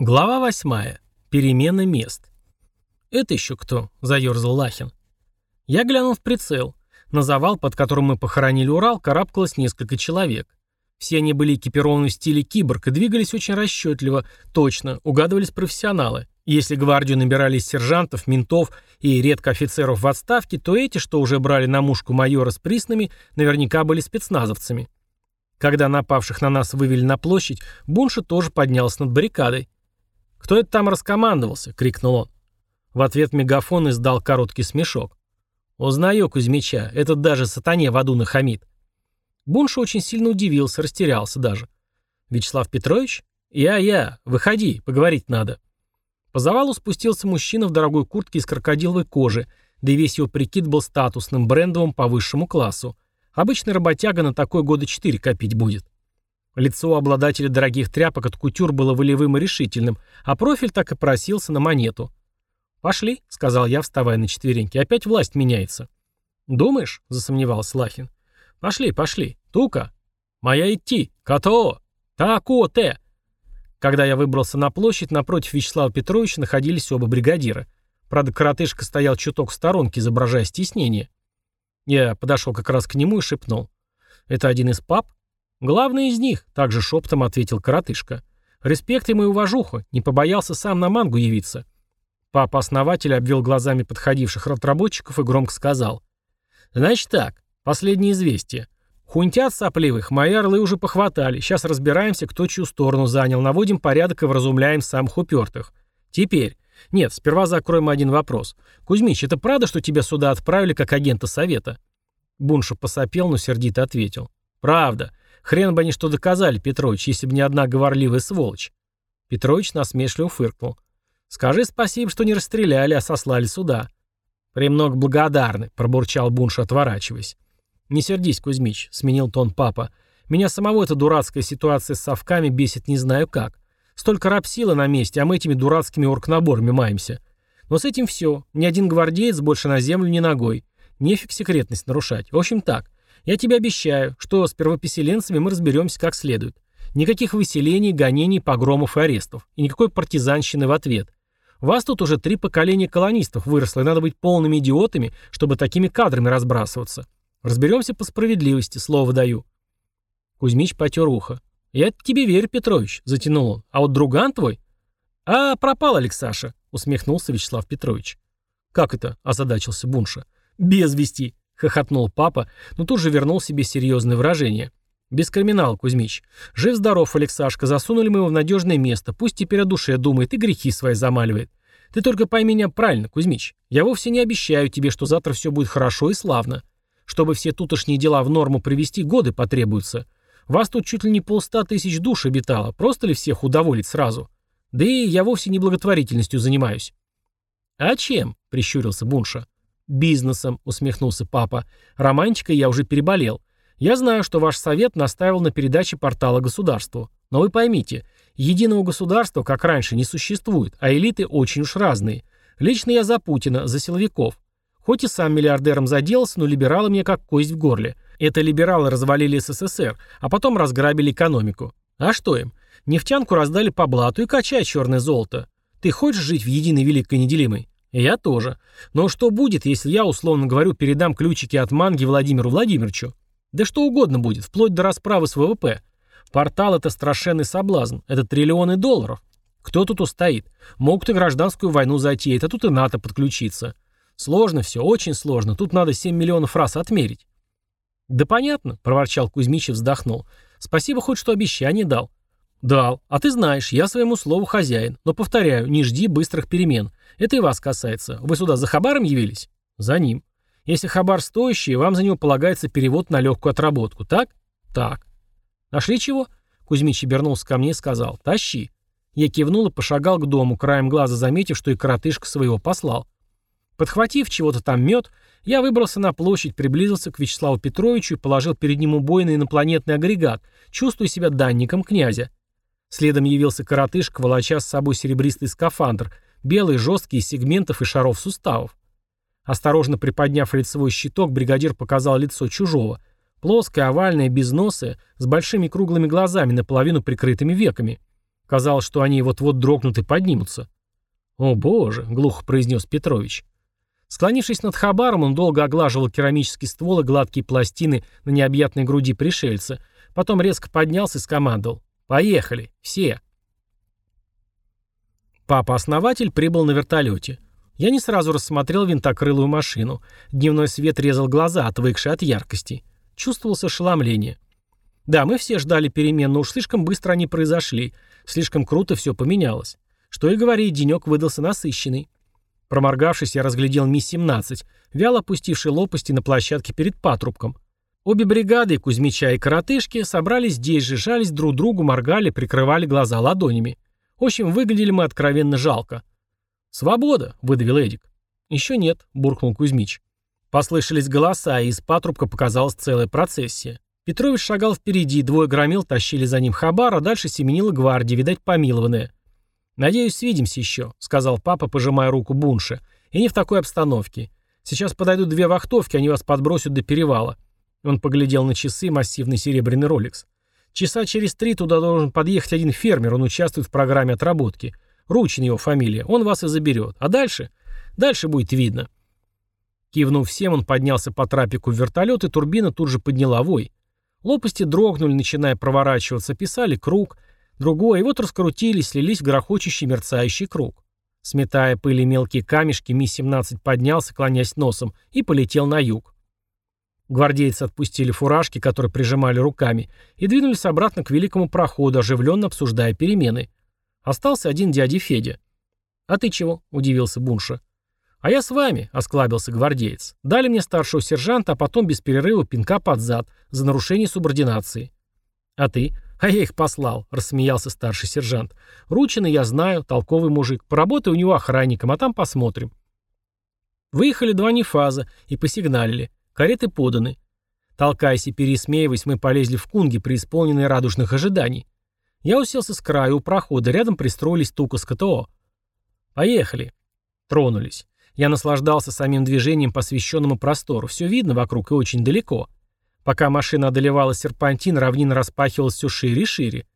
Глава восьмая. Перемена мест. «Это еще кто?» – заерзал Лахин. Я глянул в прицел. На завал, под которым мы похоронили Урал, карабкалось несколько человек. Все они были экипированы в стиле киборг и двигались очень расчетливо, точно, угадывались профессионалы. Если гвардию набирали сержантов, ментов и редко офицеров в отставке, то эти, что уже брали на мушку майора с приснами, наверняка были спецназовцами. Когда напавших на нас вывели на площадь, Бунша тоже поднялся над баррикадой. «Кто это там раскомандовался?» — крикнул он. В ответ мегафон издал короткий смешок. «Узнаю Кузьмича, этот даже сатане в аду нахамит». Бунша очень сильно удивился, растерялся даже. «Вячеслав Петрович? Я-я, выходи, поговорить надо». По завалу спустился мужчина в дорогой куртке из крокодиловой кожи, да и весь его прикид был статусным, брендовым по высшему классу. Обычный работяга на такой года четыре копить будет. Лицо обладателя дорогих тряпок от кутюр было волевым и решительным, а профиль так и просился на монету. «Пошли», — сказал я, вставая на четвереньки, — «опять власть меняется». «Думаешь?» — засомневался Лахин. «Пошли, пошли. Тука. Моя идти. Като. Тако-те». Когда я выбрался на площадь, напротив Вячеслава Петровича находились оба бригадира. Правда, коротышка стоял чуток в сторонке, изображая стеснение. Я подошел как раз к нему и шепнул. «Это один из пап?» «Главный из них», — также шептом ответил коротышка. «Респект ему и уважуха, не побоялся сам на мангу явиться». Папа-основатель обвел глазами подходивших разработчиков и громко сказал. «Значит так, последнее известие. Хунтят сопливых, мои орлы уже похватали. Сейчас разбираемся, кто чью сторону занял, наводим порядок и вразумляем самых упертых. Теперь. Нет, сперва закроем один вопрос. Кузьмич, это правда, что тебя сюда отправили как агента совета?» Бунша посопел, но сердито ответил. «Правда. Хрен бы они что доказали, Петрович, если бы не одна говорливая сволочь. Петрович насмешливо фыркнул. Скажи спасибо, что не расстреляли, а сослали сюда. Премного благодарны, пробурчал Бунш, отворачиваясь. Не сердись, Кузьмич, сменил тон папа. Меня самого эта дурацкая ситуация с совками бесит не знаю как. Столько рабсила на месте, а мы этими дурацкими оргнаборами маемся. Но с этим все. Ни один гвардеец больше на землю ни ногой. Нефиг секретность нарушать. В общем так. Я тебе обещаю, что с первопоселенцами мы разберемся как следует. Никаких выселений, гонений, погромов и арестов. И никакой партизанщины в ответ. Вас тут уже три поколения колонистов выросло, и надо быть полными идиотами, чтобы такими кадрами разбрасываться. Разберемся по справедливости, слово даю. Кузьмич потер ухо. «Я тебе верю, Петрович», — затянул он. «А вот друган твой?» «А, пропал Алексаша», — усмехнулся Вячеслав Петрович. «Как это?» — озадачился Бунша. «Без вести», Хохотнул папа, но тут же вернул себе серьезное выражение. «Без криминала, Кузьмич. Жив-здоров, Алексашка, засунули мы его в надежное место. Пусть теперь о душе думает и грехи свои замаливает. Ты только пойми меня правильно, Кузьмич. Я вовсе не обещаю тебе, что завтра все будет хорошо и славно. Чтобы все тутошние дела в норму привести, годы потребуются. Вас тут чуть ли не полста тысяч душ обитало. Просто ли всех удоволить сразу? Да и я вовсе не благотворительностью занимаюсь». «А чем?» — прищурился Бунша. «Бизнесом», — усмехнулся папа. «Романтикой я уже переболел. Я знаю, что ваш совет настаивал на передаче портала государству. Но вы поймите, единого государства, как раньше, не существует, а элиты очень уж разные. Лично я за Путина, за силовиков. Хоть и сам миллиардером заделался, но либералы мне как кость в горле. Это либералы развалили СССР, а потом разграбили экономику. А что им? Нефтянку раздали по блату и качай черное золото. Ты хочешь жить в единой великой неделимой? Я тоже. Но что будет, если я, условно говорю, передам ключики от манги Владимиру Владимировичу? Да что угодно будет, вплоть до расправы с ВВП. Портал — это страшенный соблазн. Это триллионы долларов. Кто тут устоит? Могут и гражданскую войну затеять, а тут и НАТО подключиться. Сложно все, очень сложно. Тут надо 7 миллионов раз отмерить. «Да понятно», — проворчал Кузьмич и вздохнул. «Спасибо хоть что обещание дал». «Дал. А ты знаешь, я своему слову хозяин. Но, повторяю, не жди быстрых перемен. Это и вас касается. Вы сюда за хабаром явились? За ним. Если хабар стоящий, вам за него полагается перевод на легкую отработку, так? Так. Нашли чего? Кузьмич обернулся ко мне и сказал. Тащи. Я кивнул и пошагал к дому, краем глаза заметив, что и коротышка своего послал. Подхватив чего-то там мед, я выбрался на площадь, приблизился к Вячеславу Петровичу и положил перед ним убойный инопланетный агрегат, чувствуя себя данником князя. Следом явился коротышка, волоча с собой серебристый скафандр, белый, жесткий, из сегментов и шаров суставов. Осторожно приподняв лицевой щиток, бригадир показал лицо чужого. Плоское, овальное, без носа, с большими круглыми глазами, наполовину прикрытыми веками. Казалось, что они вот-вот дрогнут и поднимутся. «О боже!» — глухо произнес Петрович. Склонившись над хабаром, он долго оглаживал керамический ствол и гладкие пластины на необъятной груди пришельца. Потом резко поднялся и скомандовал. «Поехали! Все!» Папа-основатель прибыл на вертолете. Я не сразу рассмотрел винтокрылую машину. Дневной свет резал глаза, отвыкшие от яркости. Чувствовалось ошеломление. Да, мы все ждали перемен, но уж слишком быстро они произошли. Слишком круто все поменялось. Что и говорить, денек выдался насыщенный. Проморгавшись, я разглядел Ми-17, вяло опустивший лопасти на площадке перед патрубком. Обе бригады, Кузьмича и Коротышки, собрались здесь же, жались друг другу, моргали, прикрывали глаза ладонями. В общем, выглядели мы откровенно жалко. «Свобода!» — выдавил Эдик. «Еще нет», — буркнул Кузьмич. Послышались голоса, и из патрубка показалась целая процессия. Петрович шагал впереди, двое громил тащили за ним хабар, а дальше семенила гвардия, видать, помилованная. «Надеюсь, свидимся еще», — сказал папа, пожимая руку Бунше. «И не в такой обстановке. Сейчас подойдут две вахтовки, они вас подбросят до перевала». Он поглядел на часы, массивный серебряный роликс. «Часа через три туда должен подъехать один фермер, он участвует в программе отработки. Ручин его фамилия, он вас и заберет. А дальше? Дальше будет видно». Кивнув всем, он поднялся по трапику в вертолет, и турбина тут же подняла вой. Лопасти дрогнули, начиная проворачиваться, писали круг — Другое, и вот раскрутились, слились в грохочущий мерцающий круг. Сметая пыли мелкие камешки, Ми-17 поднялся, клонясь носом, и полетел на юг. Гвардейцы отпустили фуражки, которые прижимали руками, и двинулись обратно к великому проходу, оживленно обсуждая перемены. Остался один дядя Федя. «А ты чего?» – удивился Бунша. «А я с вами», – осклабился гвардеец. «Дали мне старшего сержанта, а потом без перерыва пинка под зад за нарушение субординации». «А ты?» «А я их послал», — рассмеялся старший сержант. «Ручина я знаю, толковый мужик. Поработай у него охранником, а там посмотрим». Выехали два нефаза и посигналили. Кареты поданы. Толкаясь и пересмеиваясь, мы полезли в кунги, преисполненные радужных ожиданий. Я уселся с краю у прохода, рядом пристроились Тука с КТО. «Поехали». Тронулись. Я наслаждался самим движением по освещенному простору. Все видно вокруг и очень далеко. Пока машина одолевала серпантин, равнина распахивалась все шире и шире.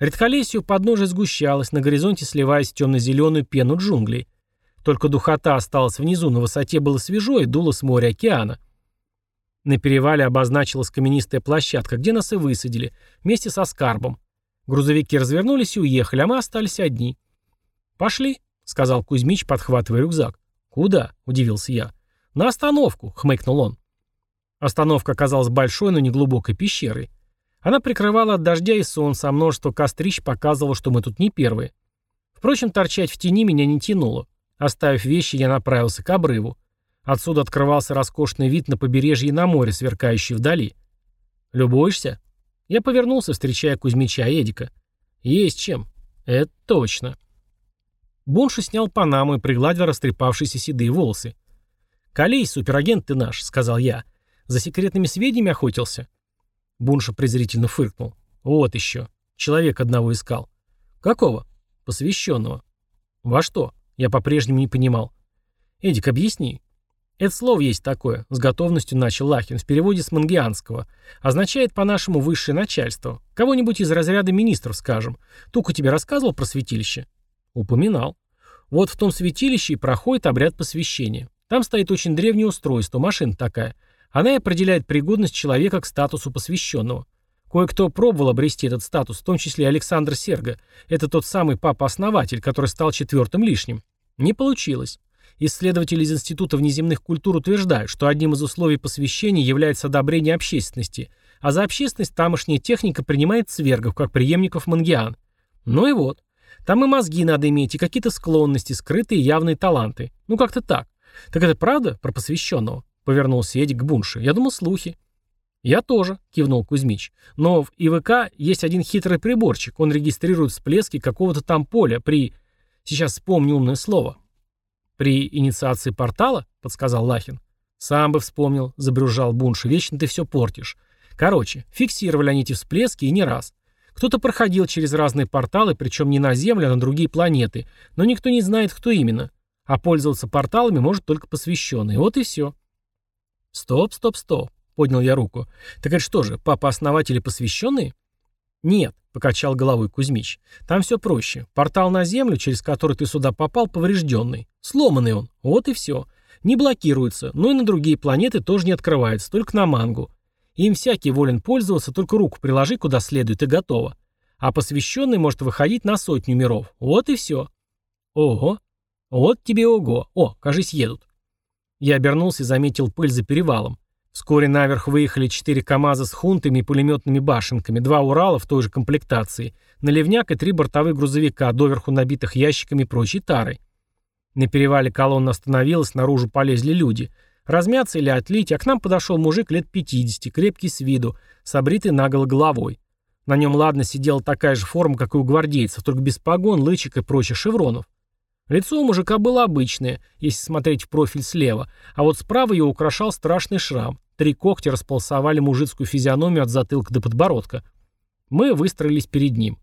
Редколесье у подножия сгущалось, на горизонте сливаясь в темно-зеленую пену джунглей. Только духота осталась внизу, на высоте было свежо и дуло с моря океана. На перевале обозначилась каменистая площадка, где нас и высадили, вместе со скарбом. Грузовики развернулись и уехали, а мы остались одни. «Пошли», — сказал Кузьмич, подхватывая рюкзак. «Куда?» — удивился я. «На остановку», — хмыкнул он. Остановка оказалась большой, но не глубокой пещерой. Она прикрывала от дождя и солнца, а множество кострищ показывало, что мы тут не первые. Впрочем, торчать в тени меня не тянуло. Оставив вещи, я направился к обрыву. Отсюда открывался роскошный вид на побережье и на море, сверкающий вдали. «Любуешься?» Я повернулся, встречая Кузьмича Эдика. «Есть чем». «Это точно». Бунша снял панаму и пригладил растрепавшиеся седые волосы. «Колей, суперагент ты наш», — сказал я. За секретными сведениями охотился?» Бунша презрительно фыркнул. «Вот еще. Человек одного искал». «Какого?» «Посвященного». «Во что?» Я по-прежнему не понимал. «Эдик, объясни». «Это слово есть такое», — с готовностью начал Лахин, в переводе с мангианского. «Означает по-нашему высшее начальство. Кого-нибудь из разряда министров, скажем. Тука тебе рассказывал про святилище?» «Упоминал. Вот в том святилище и проходит обряд посвящения. Там стоит очень древнее устройство, машина такая. Она и определяет пригодность человека к статусу посвященного. Кое-кто пробовал обрести этот статус, в том числе Александр Серго. Это тот самый папа-основатель, который стал четвертым лишним. Не получилось. Исследователи из Института внеземных культур утверждают, что одним из условий посвящения является одобрение общественности, а за общественность тамошняя техника принимает свергов, как преемников мангиан. Ну и вот. Там и мозги надо иметь, и какие-то склонности, скрытые явные таланты. Ну как-то так. Так это правда про посвященного? Повернулся Эдик к Бунше. Я думал, слухи. «Я тоже», — кивнул Кузьмич. «Но в ИВК есть один хитрый приборчик. Он регистрирует всплески какого-то там поля при... Сейчас вспомню умное слово». «При инициации портала?» — подсказал Лахин. «Сам бы вспомнил», — забрюжал Бунш. «Вечно ты все портишь». Короче, фиксировали они эти всплески и не раз. Кто-то проходил через разные порталы, причем не на Землю, а на другие планеты, но никто не знает, кто именно. А пользоваться порталами может только посвященный. Вот и все. «Стоп, стоп, стоп», — поднял я руку. «Так это что же, папа-основатель и посвященный?» «Нет», — покачал головой Кузьмич. «Там все проще. Портал на Землю, через который ты сюда попал, поврежденный. Сломанный он. Вот и все. Не блокируется, но и на другие планеты тоже не открывается, только на Мангу. Им всякий волен пользоваться, только руку приложи куда следует и готово. А посвященный может выходить на сотню миров. Вот и все. Ого. Вот тебе ого. О, кажись, едут. Я обернулся и заметил пыль за перевалом. Вскоре наверх выехали четыре КАМАЗа с хунтами и пулеметными башенками, два Урала в той же комплектации, наливняк и три бортовых грузовика, доверху набитых ящиками и прочей тарой. На перевале колонна остановилась, наружу полезли люди. Размяться или отлить, а к нам подошел мужик лет 50, крепкий с виду, с обритой наголо головой. На нем ладно сидела такая же форма, как и у гвардейцев, только без погон, лычек и прочих шевронов. Лицо у мужика было обычное, если смотреть в профиль слева, а вот справа его украшал страшный шрам. Три когтя располосовали мужицкую физиономию от затылка до подбородка. Мы выстроились перед ним.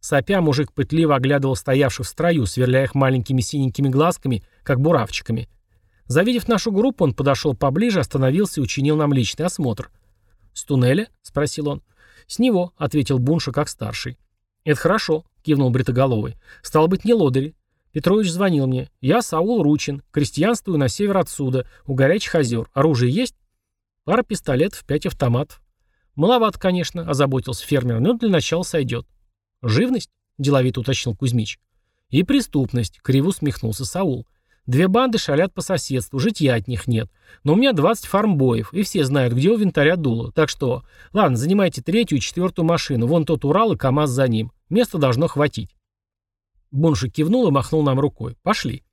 Сопя, мужик пытливо оглядывал стоявших в строю, сверляя их маленькими синенькими глазками, как буравчиками. Завидев нашу группу, он подошел поближе, остановился и учинил нам личный осмотр. «С туннеля?» — спросил он. «С него», — ответил Бунша как старший. «Это хорошо», — кивнул Бритоголовый. «Стало быть, не лодыри. Петрович звонил мне. Я Саул Ручин. Крестьянствую на север отсюда, у горячих озер. Оружие есть?» «Пара пистолетов, пять автоматов». «Маловато, конечно», — озаботился фермер, но для начала сойдет. «Живность?» — деловито уточнил Кузьмич. «И преступность», — криво усмехнулся Саул. Две банды шалят по соседству, житья от них нет. Но у меня 20 фармбоев, и все знают, где у винтаря дуло. Так что, ладно, занимайте третью и четвертую машину. Вон тот Урал и КамАЗ за ним. Места должно хватить. Буншик кивнул и махнул нам рукой. Пошли.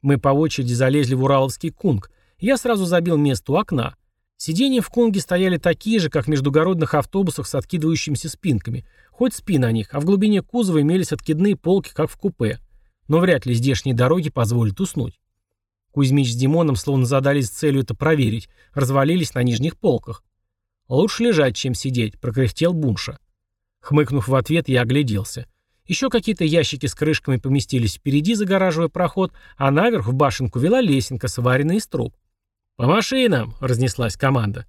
Мы по очереди залезли в ураловский кунг. Я сразу забил место у окна. Сиденья в кунге стояли такие же, как в междугородных автобусах с откидывающимися спинками. Хоть спи на них, а в глубине кузова имелись откидные полки, как в купе но вряд ли здешние дороги позволят уснуть. Кузьмич с Димоном словно задались целью это проверить, развалились на нижних полках. «Лучше лежать, чем сидеть», — прокряхтел Бунша. Хмыкнув в ответ, я огляделся. Еще какие-то ящики с крышками поместились впереди, загораживая проход, а наверх в башенку вела лесенка, сваренная из труб. «По машинам!» — разнеслась команда.